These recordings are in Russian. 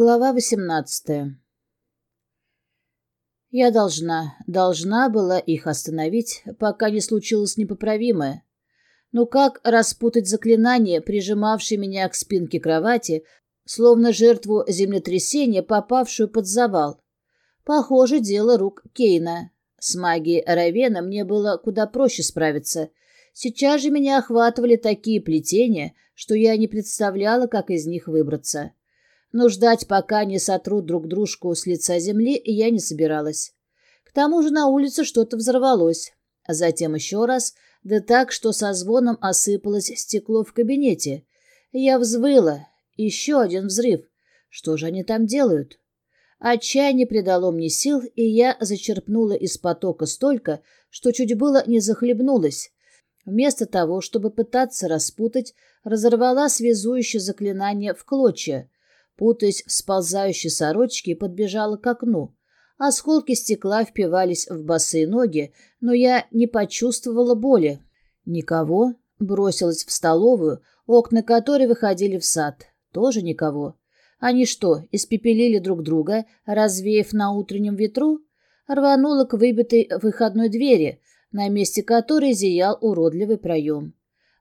Глава восемнадцатая. Я должна, должна была их остановить, пока не случилось непоправимое. Но как распутать заклинание, прижимавшее меня к спинке кровати, словно жертву землетрясения, попавшую под завал? Похоже, дело рук Кейна. С магией Равена мне было куда проще справиться. Сейчас же меня охватывали такие плетения, что я не представляла, как из них выбраться но ждать, пока не сотрут друг дружку с лица земли, я не собиралась. К тому же на улице что-то взорвалось. А затем еще раз, да так, что со звоном осыпалось стекло в кабинете. Я взвыла. Еще один взрыв. Что же они там делают? Отчаяние придало мне сил, и я зачерпнула из потока столько, что чуть было не захлебнулась. Вместо того, чтобы пытаться распутать, разорвала связующее заклинание в клочья, Путаясь в сползающей сорочке, подбежала к окну. Осколки стекла впивались в босые ноги, но я не почувствовала боли. Никого. Бросилась в столовую, окна которой выходили в сад. Тоже никого. Они что, испепелили друг друга, развеяв на утреннем ветру? Рванула к выбитой выходной двери, на месте которой зиял уродливый проем.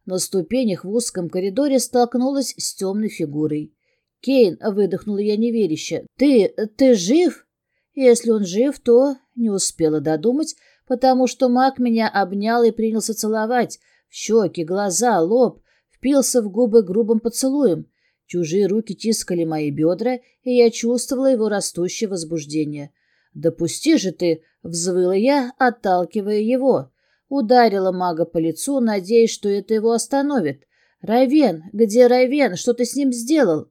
На ступенях в узком коридоре столкнулась с темной фигурой. «Кейн», — выдохнула я неверяще, — «ты... ты жив?» Если он жив, то не успела додумать, потому что маг меня обнял и принялся целовать. В щеки, глаза, лоб, впился в губы грубым поцелуем. Чужие руки тискали мои бедра, и я чувствовала его растущее возбуждение. «Допусти же ты!» — взвыла я, отталкивая его. Ударила мага по лицу, надеясь, что это его остановит. «Равен! Где Равен? Что ты с ним сделал?»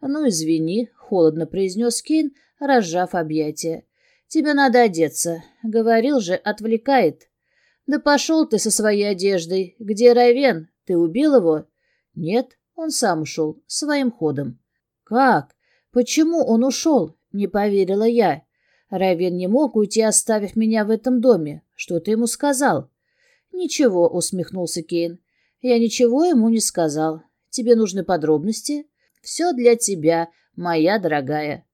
«Ну, извини», — холодно произнес Кейн, разжав объятия. «Тебе надо одеться. Говорил же, отвлекает». «Да пошел ты со своей одеждой. Где Райвен? Ты убил его?» «Нет, он сам ушел, своим ходом». «Как? Почему он ушел?» — не поверила я. Райвен не мог уйти, оставив меня в этом доме. Что ты ему сказал?» «Ничего», — усмехнулся Кейн. «Я ничего ему не сказал. Тебе нужны подробности?» Все для тебя, моя дорогая.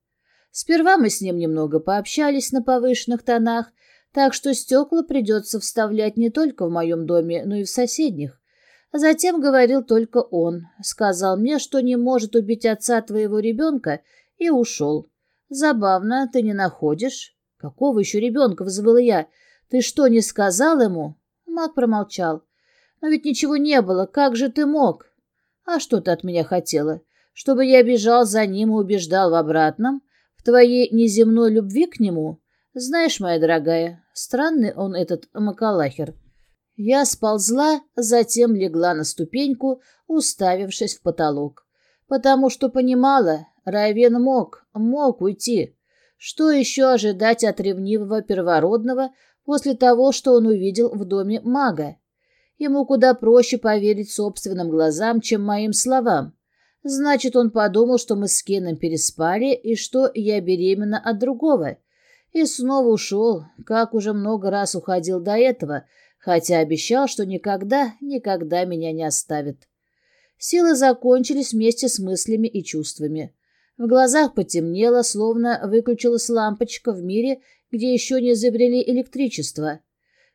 Сперва мы с ним немного пообщались на повышенных тонах, так что стекла придется вставлять не только в моем доме, но и в соседних. Затем говорил только он. Сказал мне, что не может убить отца твоего ребенка, и ушел. Забавно, ты не находишь? Какого еще ребенка, взвыла я. Ты что, не сказал ему? Мак промолчал. Но ведь ничего не было, как же ты мог? А что ты от меня хотела? Чтобы я бежал за ним и убеждал в обратном, в твоей неземной любви к нему? Знаешь, моя дорогая, странный он этот Макалахер. Я сползла, затем легла на ступеньку, уставившись в потолок. Потому что понимала, Райвен мог, мог уйти. Что еще ожидать от ревнивого первородного после того, что он увидел в доме мага? Ему куда проще поверить собственным глазам, чем моим словам. Значит, он подумал, что мы с Кеном переспали и что я беременна от другого. И снова ушел, как уже много раз уходил до этого, хотя обещал, что никогда, никогда меня не оставит. Силы закончились вместе с мыслями и чувствами. В глазах потемнело, словно выключилась лампочка в мире, где еще не изобрели электричество.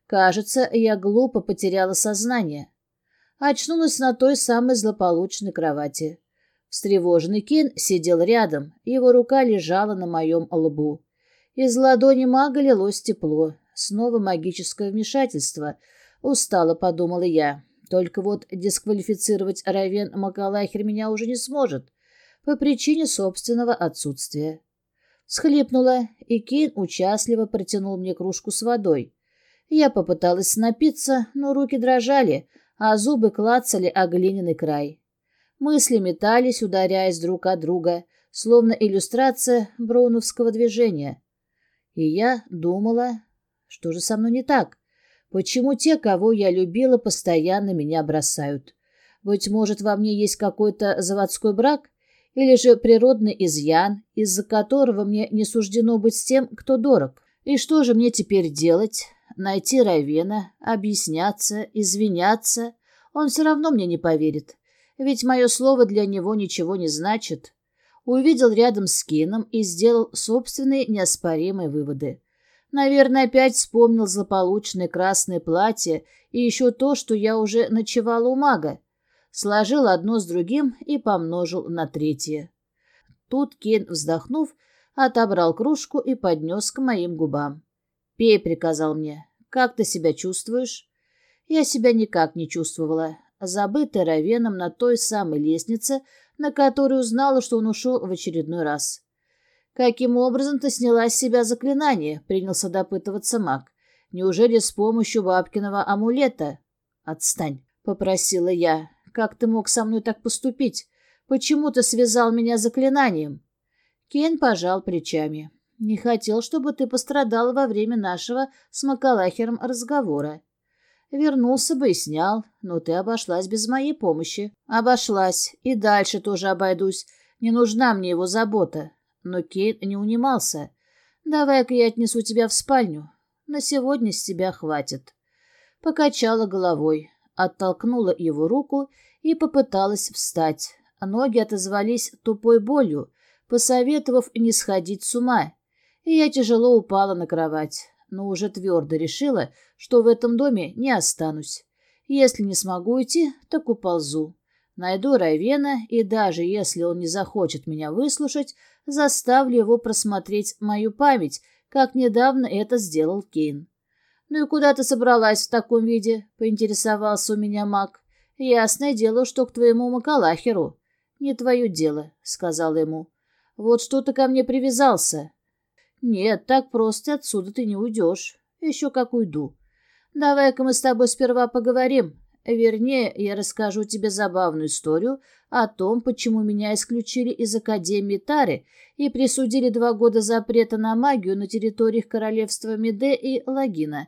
Кажется, я глупо потеряла сознание. Очнулась на той самой злополучной кровати. Встревоженный Кен сидел рядом, его рука лежала на моем лбу. Из ладони мага лилось тепло. Снова магическое вмешательство. Устало подумала я. Только вот дисквалифицировать Равен Макалахер меня уже не сможет. По причине собственного отсутствия. Схлипнула, и Кейн участливо протянул мне кружку с водой. Я попыталась напиться, но руки дрожали, а зубы клацали о глиняный край. Мысли метались, ударяясь друг от друга, словно иллюстрация броуновского движения. И я думала, что же со мной не так? Почему те, кого я любила, постоянно меня бросают? Быть может, во мне есть какой-то заводской брак? Или же природный изъян, из-за которого мне не суждено быть с тем, кто дорог? И что же мне теперь делать? Найти Равена, объясняться, извиняться? Он все равно мне не поверит ведь мое слово для него ничего не значит. увидел рядом с Кином и сделал собственные неоспоримые выводы. Наверное, опять вспомнил злополучное красное платье и еще то, что я уже ночевала у мага. Сложил одно с другим и помножил на третье. Тут Кен, вздохнув, отобрал кружку и поднес к моим губам. «Пей», — приказал мне. «Как ты себя чувствуешь?» Я себя никак не чувствовала, забытая Равеном на той самой лестнице, на которой узнала, что он ушел в очередной раз. «Каким образом ты сняла с себя заклинание?» — принялся допытываться маг. «Неужели с помощью бабкиного амулета?» «Отстань», — попросила я. «Как ты мог со мной так поступить? Почему ты связал меня заклинанием?» Кен пожал плечами. «Не хотел, чтобы ты пострадала во время нашего с Макалахером разговора. Вернулся бы и снял, но ты обошлась без моей помощи. Обошлась. И дальше тоже обойдусь. Не нужна мне его забота. Но Кейт не унимался. Давай-ка я отнесу тебя в спальню. На сегодня с тебя хватит. Покачала головой, оттолкнула его руку и попыталась встать. Ноги отозвались тупой болью, посоветовав не сходить с ума. И я тяжело упала на кровать но уже твердо решила, что в этом доме не останусь. Если не смогу уйти, так уползу. Найду Райвена, и даже если он не захочет меня выслушать, заставлю его просмотреть мою память, как недавно это сделал Кейн. «Ну и куда ты собралась в таком виде?» — поинтересовался у меня маг. «Ясное дело, что к твоему Макалахеру». «Не твое дело», — сказала ему. «Вот что ты ко мне привязался. «Нет, так просто отсюда ты не уйдешь. Еще как уйду. Давай-ка мы с тобой сперва поговорим. Вернее, я расскажу тебе забавную историю о том, почему меня исключили из Академии Тары и присудили два года запрета на магию на территориях королевства Меде и Лагина.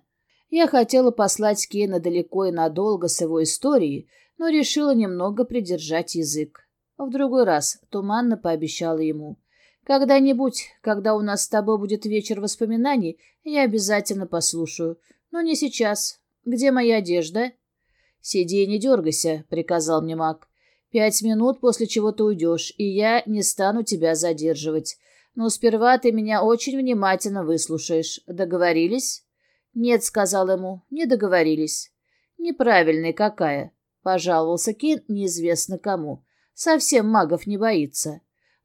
Я хотела послать Кейна далеко и надолго с его историей, но решила немного придержать язык. В другой раз туманно пообещала ему — когда-нибудь, когда у нас с тобой будет вечер воспоминаний, я обязательно послушаю. Но не сейчас. Где моя одежда?» «Сиди и не дергайся», — приказал мне маг. «Пять минут, после чего ты уйдешь, и я не стану тебя задерживать. Но сперва ты меня очень внимательно выслушаешь. Договорились?» «Нет», — сказал ему, — «не договорились». «Неправильная какая», — пожаловался Кин неизвестно кому. «Совсем магов не боится»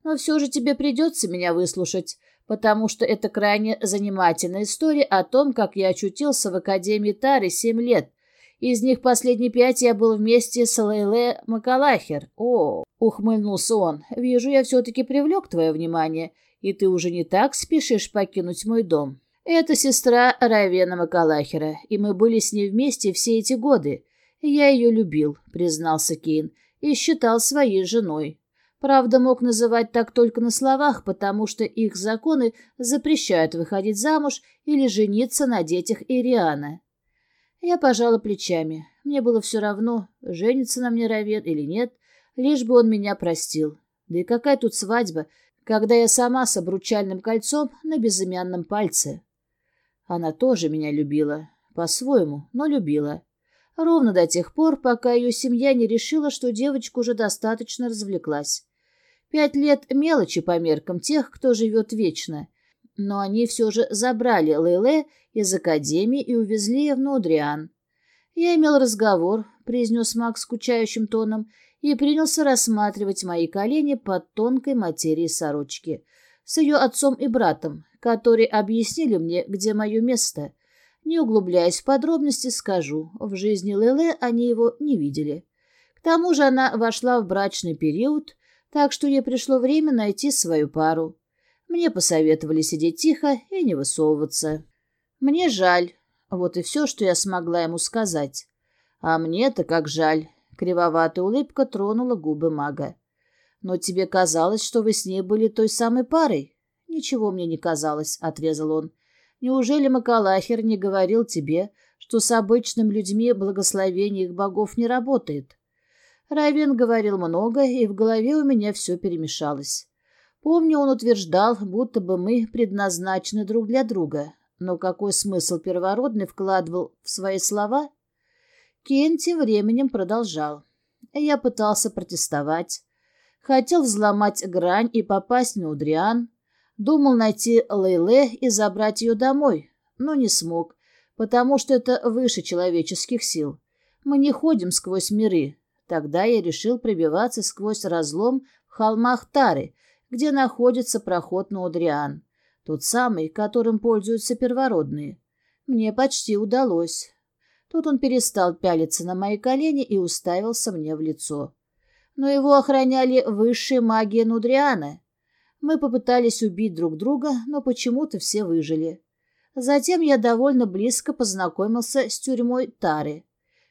но все же тебе придется меня выслушать, потому что это крайне занимательная история о том, как я очутился в Академии Тары семь лет. Из них последние пять я был вместе с Лейле Макалахер. О, ухмыльнулся он, вижу, я все-таки привлек твое внимание, и ты уже не так спешишь покинуть мой дом. Это сестра Равена Макалахера, и мы были с ней вместе все эти годы. Я ее любил, признался Кейн, и считал своей женой. Правда, мог называть так только на словах, потому что их законы запрещают выходить замуж или жениться на детях Ириана. Я пожала плечами. Мне было все равно, женится на мне Равен или нет, лишь бы он меня простил. Да и какая тут свадьба, когда я сама с обручальным кольцом на безымянном пальце. Она тоже меня любила, по-своему, но любила. Ровно до тех пор, пока ее семья не решила, что девочка уже достаточно развлеклась. Пять лет мелочи по меркам тех, кто живет вечно. Но они все же забрали Лейле из академии и увезли в Нудриан. Я имел разговор, произнес Макс скучающим тоном, и принялся рассматривать мои колени под тонкой материей сорочки с ее отцом и братом, которые объяснили мне, где мое место. Не углубляясь в подробности, скажу, в жизни Леле они его не видели. К тому же она вошла в брачный период, так что ей пришло время найти свою пару. Мне посоветовали сидеть тихо и не высовываться. Мне жаль. Вот и все, что я смогла ему сказать. А мне-то как жаль. Кривоватая улыбка тронула губы мага. Но тебе казалось, что вы с ней были той самой парой? Ничего мне не казалось, — отрезал он. Неужели Макалахер не говорил тебе, что с обычными людьми благословение их богов не работает? Равен говорил много, и в голове у меня все перемешалось. Помню, он утверждал, будто бы мы предназначены друг для друга. Но какой смысл первородный вкладывал в свои слова? Кен тем временем продолжал. Я пытался протестовать. Хотел взломать грань и попасть на Удриан. Думал найти Лейле и забрать ее домой, но не смог, потому что это выше человеческих сил. Мы не ходим сквозь миры. Тогда я решил пробиваться сквозь разлом в холмах Тары, где находится проход на Удриан, тот самый, которым пользуются первородные. Мне почти удалось. Тут он перестал пялиться на мои колени и уставился мне в лицо. Но его охраняли высшие магии Нудриана. Мы попытались убить друг друга, но почему-то все выжили. Затем я довольно близко познакомился с тюрьмой Тары.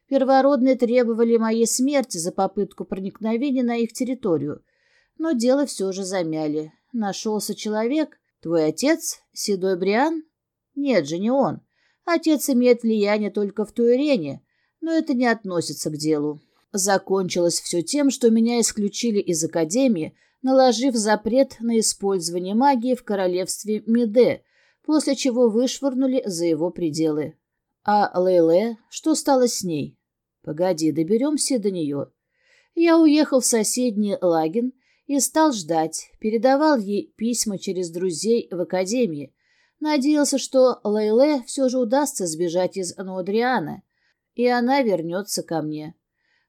Первородные требовали моей смерти за попытку проникновения на их территорию, но дело все же замяли. Нашелся человек, твой отец, Седой Бриан? Нет же, не он. Отец имеет влияние только в Туэрене, но это не относится к делу. Закончилось все тем, что меня исключили из Академии, наложив запрет на использование магии в королевстве Меде, после чего вышвырнули за его пределы. А Лейле, что стало с ней? Погоди, доберемся до нее. Я уехал в соседний Лагин и стал ждать, передавал ей письма через друзей в Академии, Надеялся, что Лейле все же удастся сбежать из Нодриана, и она вернется ко мне.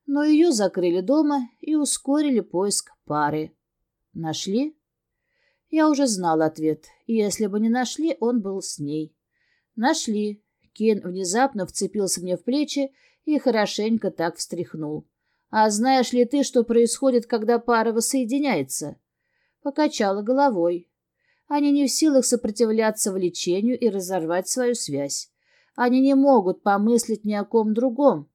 Но ее закрыли дома и ускорили поиск пары. Нашли? Я уже знал ответ, и если бы не нашли, он был с ней. Нашли. Кен внезапно вцепился мне в плечи и хорошенько так встряхнул. «А знаешь ли ты, что происходит, когда пара воссоединяется?» Покачала головой. Они не в силах сопротивляться влечению и разорвать свою связь. Они не могут помыслить ни о ком другом.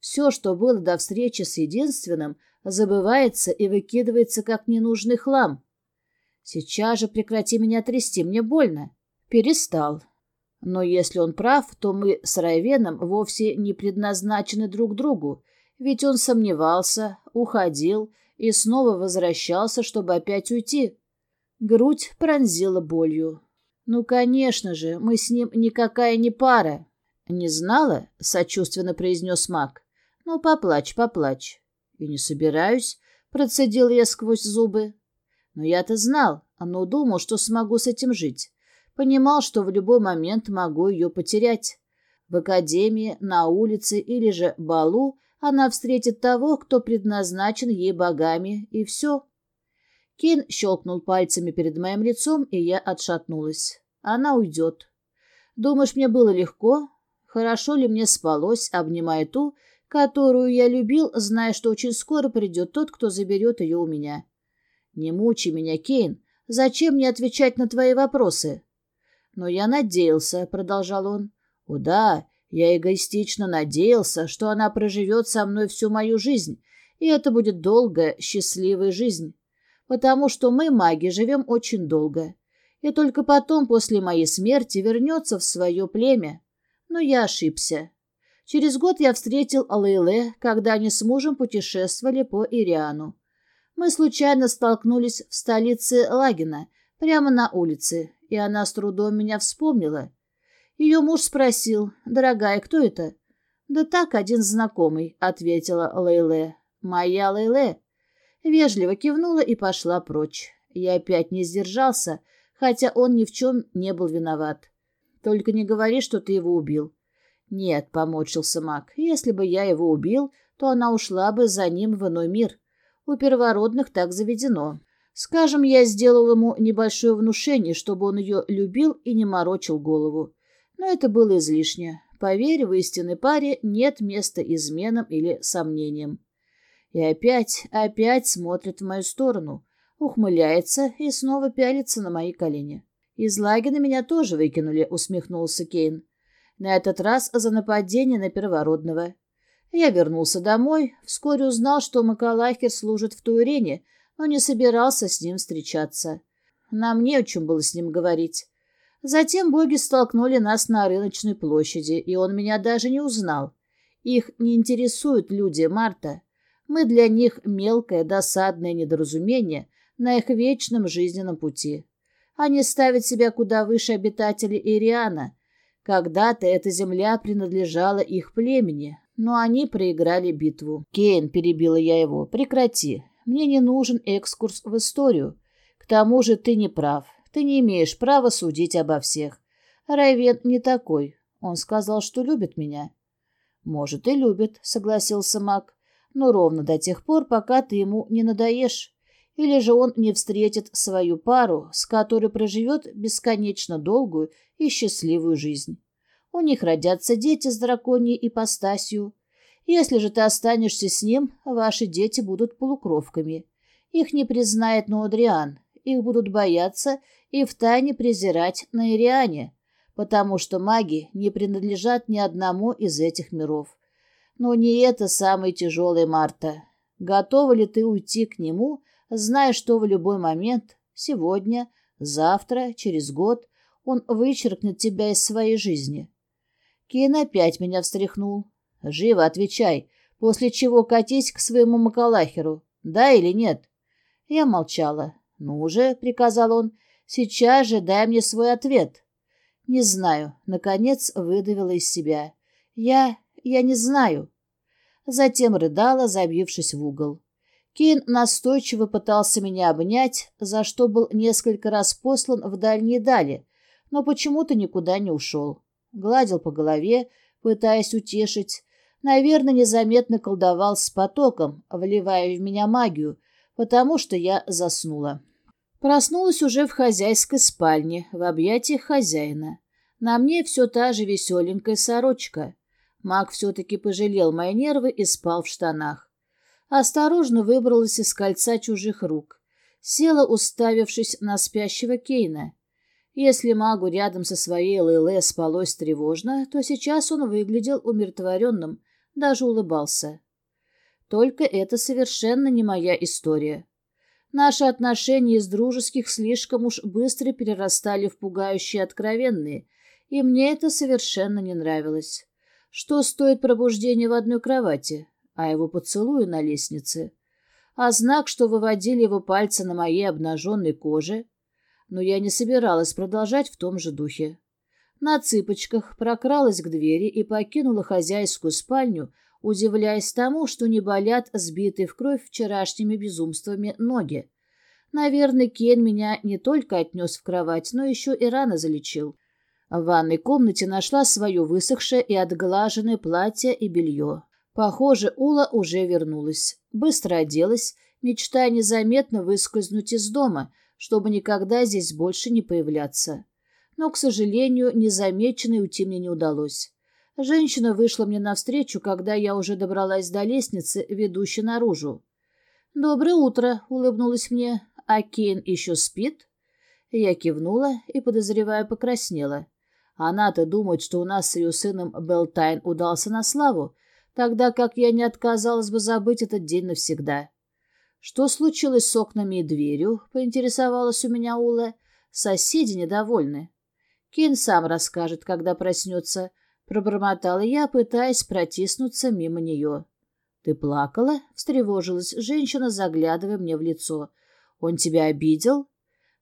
Все, что было до встречи с единственным, забывается и выкидывается как ненужный хлам. Сейчас же прекрати меня трясти, мне больно. Перестал. Но если он прав, то мы с Райвеном вовсе не предназначены друг другу, ведь он сомневался, уходил и снова возвращался, чтобы опять уйти. Грудь пронзила болью. «Ну, конечно же, мы с ним никакая не пара». «Не знала?» — сочувственно произнес маг. «Ну, поплачь, поплачь». «И не собираюсь», — процедил я сквозь зубы. «Но я-то знал, но думал, что смогу с этим жить. Понимал, что в любой момент могу ее потерять. В академии, на улице или же балу она встретит того, кто предназначен ей богами, и все». Кейн щелкнул пальцами перед моим лицом, и я отшатнулась. Она уйдет. Думаешь, мне было легко? Хорошо ли мне спалось, обнимая ту, которую я любил, зная, что очень скоро придет тот, кто заберет ее у меня? Не мучи меня, Кейн. Зачем мне отвечать на твои вопросы? Но я надеялся, — продолжал он. О да, я эгоистично надеялся, что она проживет со мной всю мою жизнь, и это будет долгая, счастливая жизнь потому что мы, маги, живем очень долго, и только потом, после моей смерти, вернется в свое племя. Но я ошибся. Через год я встретил Алейле, когда они с мужем путешествовали по Ириану. Мы случайно столкнулись в столице Лагина, прямо на улице, и она с трудом меня вспомнила. Ее муж спросил, «Дорогая, кто это?» «Да так, один знакомый», — ответила Лейле. «Моя Лейле». Вежливо кивнула и пошла прочь. Я опять не сдержался, хотя он ни в чем не был виноват. Только не говори, что ты его убил. Нет, помочился маг. Если бы я его убил, то она ушла бы за ним в иной мир. У первородных так заведено. Скажем, я сделал ему небольшое внушение, чтобы он ее любил и не морочил голову. Но это было излишне. Поверь, в истинной паре нет места изменам или сомнениям. И опять, опять смотрит в мою сторону, ухмыляется и снова пялится на мои колени. «Из лагеря меня тоже выкинули», — усмехнулся Кейн. «На этот раз за нападение на первородного». Я вернулся домой, вскоре узнал, что Макалахер служит в Туэрене, но не собирался с ним встречаться. Нам не о чем было с ним говорить. Затем боги столкнули нас на рыночной площади, и он меня даже не узнал. Их не интересуют люди, Марта. Мы для них мелкое, досадное недоразумение на их вечном жизненном пути. Они ставят себя куда выше обитателей Ириана. Когда-то эта земля принадлежала их племени, но они проиграли битву. «Кейн», — перебила я его, — «прекрати. мне не нужен экскурс в историю. К тому же ты не прав. Ты не имеешь права судить обо всех. Райвен не такой. Он сказал, что любит меня. Может, и любит, согласился Мак. Но ровно до тех пор, пока ты ему не надоешь. Или же он не встретит свою пару, с которой проживет бесконечно долгую и счастливую жизнь. У них родятся дети с драконьей ипостасью. Если же ты останешься с ним, ваши дети будут полукровками. Их не признает Ноодриан, их будут бояться и втайне презирать на Ириане, потому что маги не принадлежат ни одному из этих миров. Но не это самое тяжелое, Марта. Готова ли ты уйти к нему, зная, что в любой момент, сегодня, завтра, через год, он вычеркнет тебя из своей жизни? Кейн опять меня встряхнул. Живо отвечай, после чего катись к своему Макалахеру. Да или нет? Я молчала. Ну же, приказал он, сейчас же дай мне свой ответ. Не знаю, наконец выдавила из себя. Я... я не знаю. Затем рыдала, забившись в угол. Кейн настойчиво пытался меня обнять, за что был несколько раз послан в дальние дали, но почему-то никуда не ушел. Гладил по голове, пытаясь утешить, Наверное, незаметно колдовал с потоком, вливая в меня магию, потому что я заснула. Проснулась уже в хозяйской спальне, в объятиях хозяина. На мне все та же веселенькая сорочка. Маг все-таки пожалел мои нервы и спал в штанах. Осторожно выбралась из кольца чужих рук. Села, уставившись на спящего Кейна. Если магу рядом со своей Лейле спалось тревожно, то сейчас он выглядел умиротворенным, даже улыбался. Только это совершенно не моя история. Наши отношения из дружеских слишком уж быстро перерастали в пугающие откровенные, и мне это совершенно не нравилось. Что стоит пробуждение в одной кровати, а его поцелуи на лестнице? А знак, что выводили его пальцы на моей обнаженной коже? Но я не собиралась продолжать в том же духе. На цыпочках прокралась к двери и покинула хозяйскую спальню, удивляясь тому, что не болят сбитые в кровь вчерашними безумствами ноги. Наверное, Кен меня не только отнес в кровать, но еще и рано залечил. В ванной комнате нашла свое высохшее и отглаженное платье и белье. Похоже, Ула уже вернулась. Быстро оделась, мечтая незаметно выскользнуть из дома, чтобы никогда здесь больше не появляться но, к сожалению, незамеченной уйти мне не удалось. Женщина вышла мне навстречу, когда я уже добралась до лестницы, ведущей наружу. «Доброе утро», — улыбнулась мне. «А Кейн еще спит?» Я кивнула и, подозревая, покраснела. Она-то думает, что у нас с ее сыном Белтайн удался на славу, тогда как я не отказалась бы забыть этот день навсегда. «Что случилось с окнами и дверью?» — поинтересовалась у меня Ула. «Соседи недовольны». Кин сам расскажет, когда проснется. Пробормотала я, пытаясь протиснуться мимо нее. «Ты плакала?» — встревожилась женщина, заглядывая мне в лицо. «Он тебя обидел?»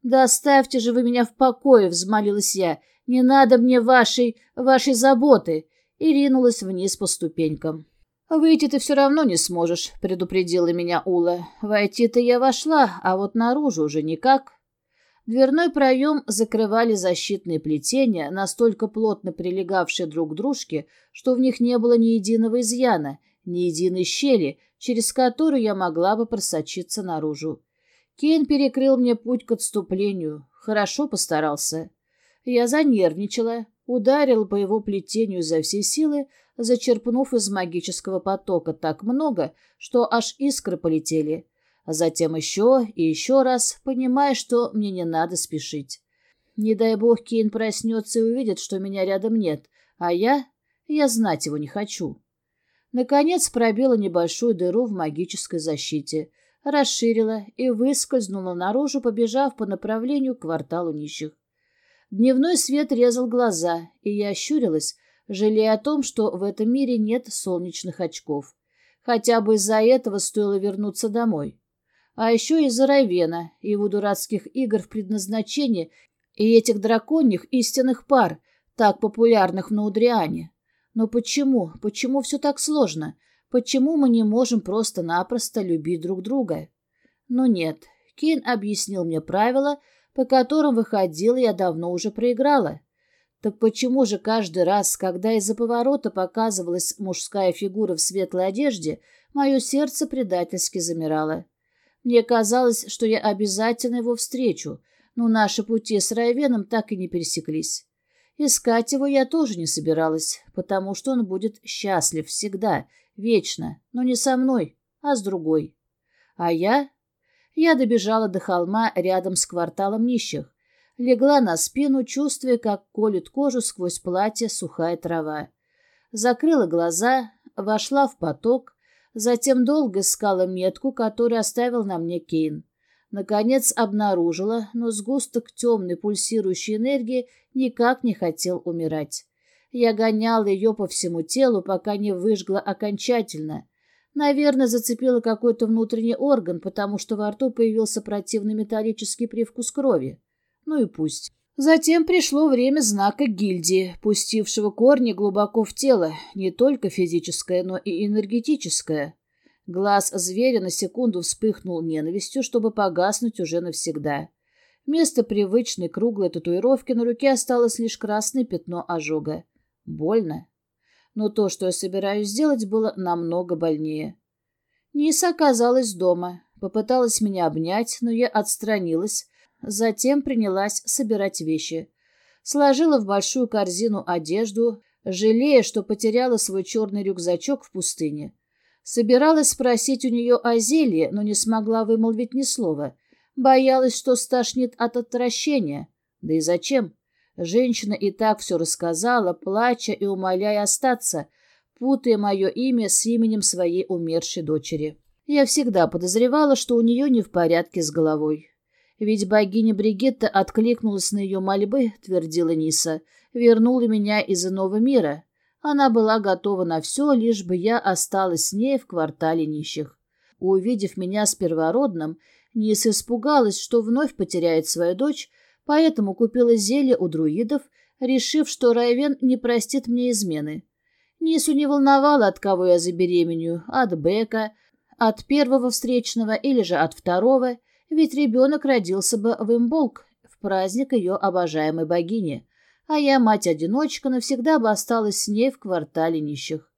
«Да оставьте же вы меня в покое!» — взмолилась я. «Не надо мне вашей... вашей заботы!» И ринулась вниз по ступенькам. «Выйти ты все равно не сможешь», — предупредила меня Ула. «Войти-то я вошла, а вот наружу уже никак». Дверной проем закрывали защитные плетения, настолько плотно прилегавшие друг к дружке, что в них не было ни единого изъяна, ни единой щели, через которую я могла бы просочиться наружу. Кейн перекрыл мне путь к отступлению. Хорошо постарался. Я занервничала, ударил по его плетению за все силы, зачерпнув из магического потока так много, что аж искры полетели а затем еще и еще раз, понимая, что мне не надо спешить. Не дай бог Кейн проснется и увидит, что меня рядом нет, а я... я знать его не хочу. Наконец пробила небольшую дыру в магической защите, расширила и выскользнула наружу, побежав по направлению к кварталу нищих. Дневной свет резал глаза, и я ощурилась, жалея о том, что в этом мире нет солнечных очков. Хотя бы из-за этого стоило вернуться домой. А еще из-за Райвена его дурацких игр в предназначении и этих драконьих истинных пар, так популярных в Наудриане. Но почему? Почему все так сложно? Почему мы не можем просто-напросто любить друг друга? Но нет, Кейн объяснил мне правила, по которым выходила я давно уже проиграла. Так почему же каждый раз, когда из-за поворота показывалась мужская фигура в светлой одежде, мое сердце предательски замирало? Мне казалось, что я обязательно его встречу, но наши пути с Райвеном так и не пересеклись. Искать его я тоже не собиралась, потому что он будет счастлив всегда, вечно, но не со мной, а с другой. А я? Я добежала до холма рядом с кварталом нищих, легла на спину, чувствуя, как колет кожу сквозь платье сухая трава. Закрыла глаза, вошла в поток, затем долго искала метку, которую оставил на мне Кейн. Наконец обнаружила, но сгусток темной пульсирующей энергии никак не хотел умирать. Я гоняла ее по всему телу, пока не выжгла окончательно. Наверное, зацепила какой-то внутренний орган, потому что во рту появился противный металлический привкус крови. Ну и пусть. Затем пришло время знака гильдии, пустившего корни глубоко в тело, не только физическое, но и энергетическое. Глаз зверя на секунду вспыхнул ненавистью, чтобы погаснуть уже навсегда. Вместо привычной круглой татуировки на руке осталось лишь красное пятно ожога. Больно. Но то, что я собираюсь сделать, было намного больнее. Ниса оказалась дома. Попыталась меня обнять, но я отстранилась, затем принялась собирать вещи. Сложила в большую корзину одежду, жалея, что потеряла свой черный рюкзачок в пустыне. Собиралась спросить у нее о зелье, но не смогла вымолвить ни слова. Боялась, что стошнит от отвращения. Да и зачем? Женщина и так все рассказала, плача и умоляя остаться, путая мое имя с именем своей умершей дочери. Я всегда подозревала, что у нее не в порядке с головой. Ведь богиня Бригетта откликнулась на ее мольбы, твердила Ниса, вернула меня из иного мира. Она была готова на все, лишь бы я осталась с ней в квартале нищих. Увидев меня с первородным, Ниса испугалась, что вновь потеряет свою дочь, поэтому купила зелье у друидов, решив, что Райвен не простит мне измены. Нису не волновало, от кого я забеременю, от Бека, от первого встречного или же от второго, ведь ребенок родился бы в Имболк, в праздник ее обожаемой богини а я, мать-одиночка, навсегда бы осталась с ней в квартале нищих.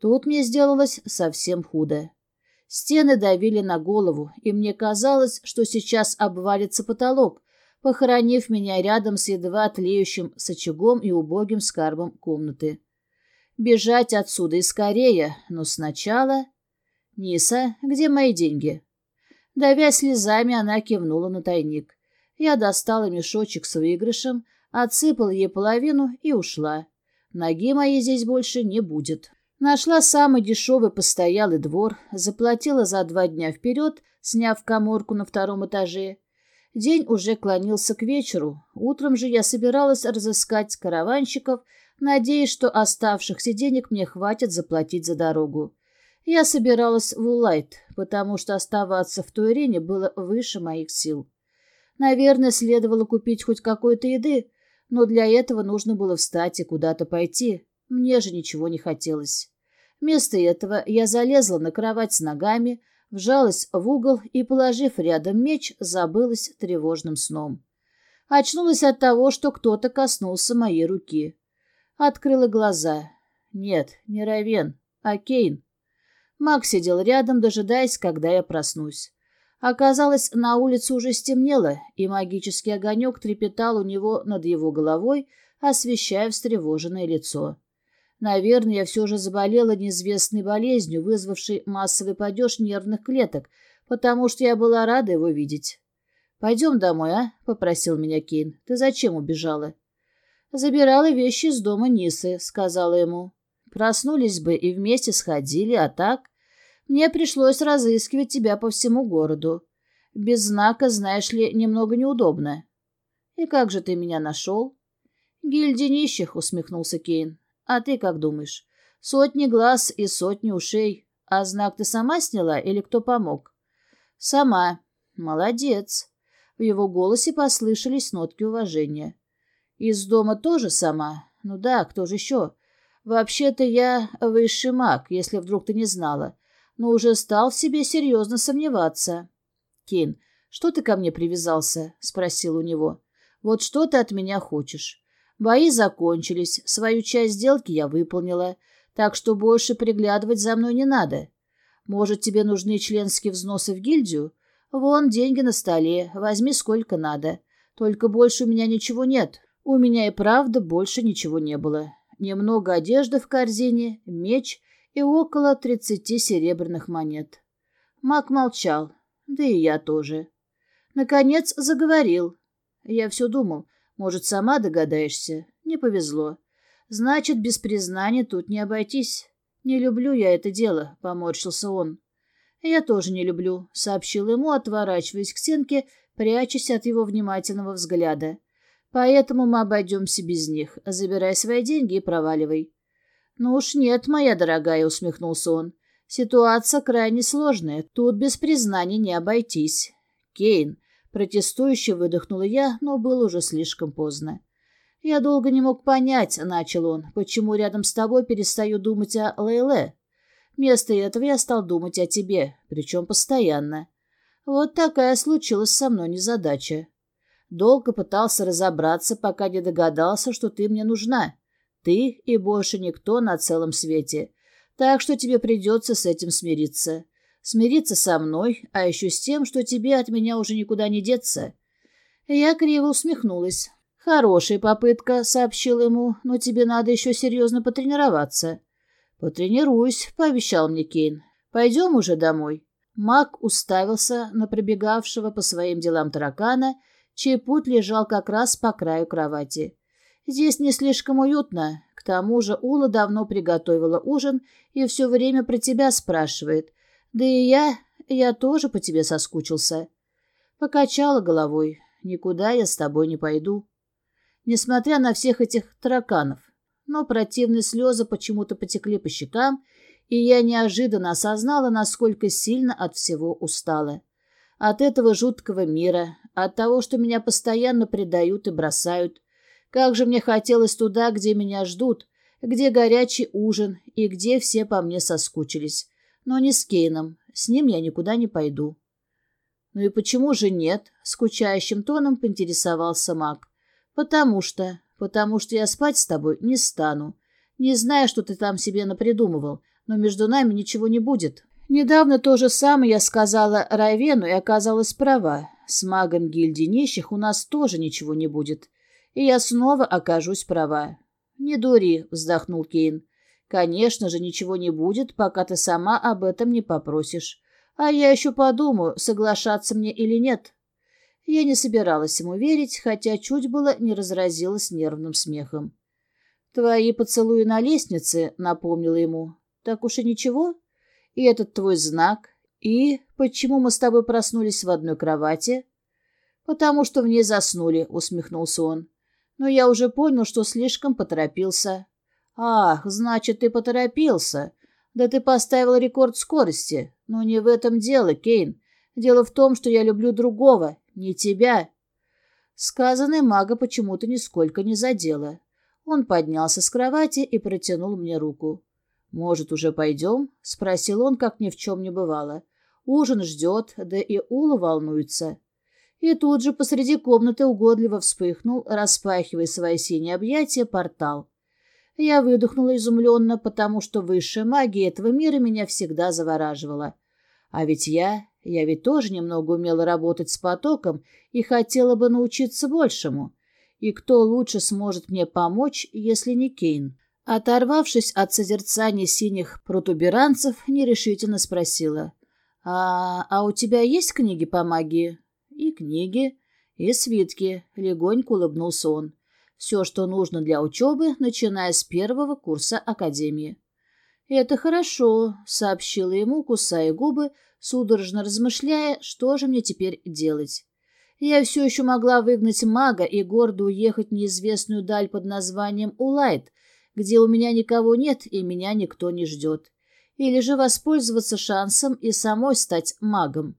Тут мне сделалось совсем худо. Стены давили на голову, и мне казалось, что сейчас обвалится потолок, похоронив меня рядом с едва тлеющим с и убогим скарбом комнаты. Бежать отсюда и скорее, но сначала... «Ниса, где мои деньги?» Давя слезами, она кивнула на тайник. Я достала мешочек с выигрышем, отсыпала ей половину и ушла. Ноги моей здесь больше не будет. Нашла самый дешевый постоялый двор, заплатила за два дня вперед, сняв коморку на втором этаже. День уже клонился к вечеру. Утром же я собиралась разыскать караванщиков, надеясь, что оставшихся денег мне хватит заплатить за дорогу. Я собиралась в Улайт, потому что оставаться в Туэрине было выше моих сил. Наверное, следовало купить хоть какой-то еды, но для этого нужно было встать и куда-то пойти. Мне же ничего не хотелось. Вместо этого я залезла на кровать с ногами, вжалась в угол и, положив рядом меч, забылась тревожным сном. Очнулась от того, что кто-то коснулся моей руки. Открыла глаза. Нет, не Равен, а Кейн. Мак сидел рядом, дожидаясь, когда я проснусь. Оказалось, на улице уже стемнело, и магический огонек трепетал у него над его головой, освещая встревоженное лицо. Наверное, я все же заболела неизвестной болезнью, вызвавшей массовый падеж нервных клеток, потому что я была рада его видеть. «Пойдем домой, а?» — попросил меня Кейн. «Ты зачем убежала?» «Забирала вещи из дома Нисы», — сказала ему. «Проснулись бы и вместе сходили, а так...» Мне пришлось разыскивать тебя по всему городу. Без знака, знаешь ли, немного неудобно. И как же ты меня нашел? Гильдия нищих, усмехнулся Кейн. А ты как думаешь? Сотни глаз и сотни ушей. А знак ты сама сняла или кто помог? Сама. Молодец. В его голосе послышались нотки уважения. Из дома тоже сама? Ну да, кто же еще? Вообще-то я высший маг, если вдруг ты не знала но уже стал в себе серьезно сомневаться. «Кейн, что ты ко мне привязался?» — спросил у него. «Вот что ты от меня хочешь? Бои закончились, свою часть сделки я выполнила, так что больше приглядывать за мной не надо. Может, тебе нужны членские взносы в гильдию? Вон, деньги на столе, возьми сколько надо. Только больше у меня ничего нет. У меня и правда больше ничего не было. Немного одежды в корзине, меч и около тридцати серебряных монет. Мак молчал, да и я тоже. Наконец заговорил. Я все думал, может, сама догадаешься. Не повезло. Значит, без признания тут не обойтись. Не люблю я это дело, — поморщился он. Я тоже не люблю, — сообщил ему, отворачиваясь к стенке, прячась от его внимательного взгляда. Поэтому мы обойдемся без них. Забирай свои деньги и проваливай. Ну уж нет, моя дорогая, — усмехнулся он. Ситуация крайне сложная. Тут без признания не обойтись. Кейн, протестующе выдохнула я, но было уже слишком поздно. «Я долго не мог понять», — начал он, — «почему рядом с тобой перестаю думать о Лейле. Вместо этого я стал думать о тебе, причем постоянно. Вот такая случилась со мной незадача. Долго пытался разобраться, пока не догадался, что ты мне нужна. Ты и больше никто на целом свете. Так что тебе придется с этим смириться. Смириться со мной, а еще с тем, что тебе от меня уже никуда не деться». Я криво усмехнулась. «Хорошая попытка», — сообщил ему, — «но тебе надо еще серьезно потренироваться». «Потренируюсь», — пообещал мне Кейн. «Пойдем уже домой». Мак уставился на пробегавшего по своим делам таракана, чей путь лежал как раз по краю кровати. Здесь не слишком уютно. К тому же Ула давно приготовила ужин и все время про тебя спрашивает. Да и я, я тоже по тебе соскучился. Покачала головой. Никуда я с тобой не пойду несмотря на всех этих тараканов. Но противные слезы почему-то потекли по щекам, и я неожиданно осознала, насколько сильно от всего устала. От этого жуткого мира, от того, что меня постоянно предают и бросают. Как же мне хотелось туда, где меня ждут, где горячий ужин и где все по мне соскучились. Но не с Кейном, с ним я никуда не пойду. «Ну и почему же нет?» — скучающим тоном поинтересовался маг. «Потому что... Потому что я спать с тобой не стану. Не знаю, что ты там себе напридумывал, но между нами ничего не будет. Недавно то же самое я сказала Райвену и оказалась права. С магом гильдии нищих у нас тоже ничего не будет. И я снова окажусь права». «Не дури», — вздохнул Кейн. «Конечно же, ничего не будет, пока ты сама об этом не попросишь. А я еще подумаю, соглашаться мне или нет». Я не собиралась ему верить, хотя чуть было не разразилась нервным смехом. «Твои поцелуи на лестнице», — напомнила ему. «Так уж и ничего. И этот твой знак. И почему мы с тобой проснулись в одной кровати?» «Потому что в ней заснули», — усмехнулся он. «Но я уже понял, что слишком поторопился». «Ах, значит, ты поторопился. Да ты поставил рекорд скорости. Но не в этом дело, Кейн. Дело в том, что я люблю другого, не тебя. Сказанное мага почему-то нисколько не задело. Он поднялся с кровати и протянул мне руку. «Может, уже пойдем?» — спросил он, как ни в чем не бывало. «Ужин ждет, да и Ула волнуется». И тут же посреди комнаты угодливо вспыхнул, распахивая свои синие объятия, портал. Я выдохнула изумленно, потому что высшая магия этого мира меня всегда завораживала. А ведь я я ведь тоже немного умела работать с потоком и хотела бы научиться большему. И кто лучше сможет мне помочь, если не Кейн? Оторвавшись от созерцания синих протуберанцев, нерешительно спросила. «А, «А у тебя есть книги по магии?» «И книги, и свитки», — легонько улыбнулся он. «Все, что нужно для учебы, начиная с первого курса Академии». «Это хорошо», — сообщила ему, кусая губы, судорожно размышляя, что же мне теперь делать. Я все еще могла выгнать мага и гордо уехать в неизвестную даль под названием Улайт, где у меня никого нет и меня никто не ждет. Или же воспользоваться шансом и самой стать магом.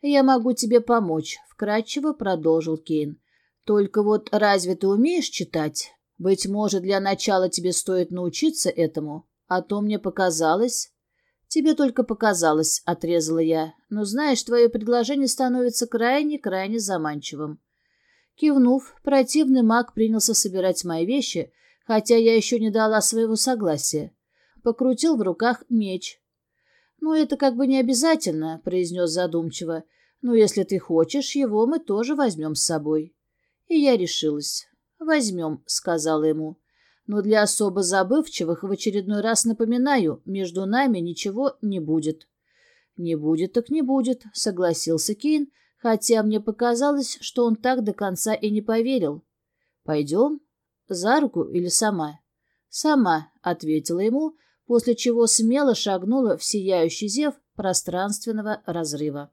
«Я могу тебе помочь», — вкратчиво продолжил Кейн. «Только вот разве ты умеешь читать? Быть может, для начала тебе стоит научиться этому, а то мне показалось...» «Тебе только показалось», — отрезала я. «Но знаешь, твое предложение становится крайне-крайне заманчивым». Кивнув, противный маг принялся собирать мои вещи, хотя я еще не дала своего согласия. Покрутил в руках меч. «Ну, это как бы не обязательно», — произнес задумчиво. «Но если ты хочешь, его мы тоже возьмем с собой». И я решилась. «Возьмем», — сказала ему. «Но для особо забывчивых в очередной раз напоминаю, между нами ничего не будет». «Не будет так не будет», — согласился Кейн, хотя мне показалось, что он так до конца и не поверил. «Пойдем? За руку или сама?» «Сама», — ответила ему, после чего смело шагнула в сияющий зев пространственного разрыва.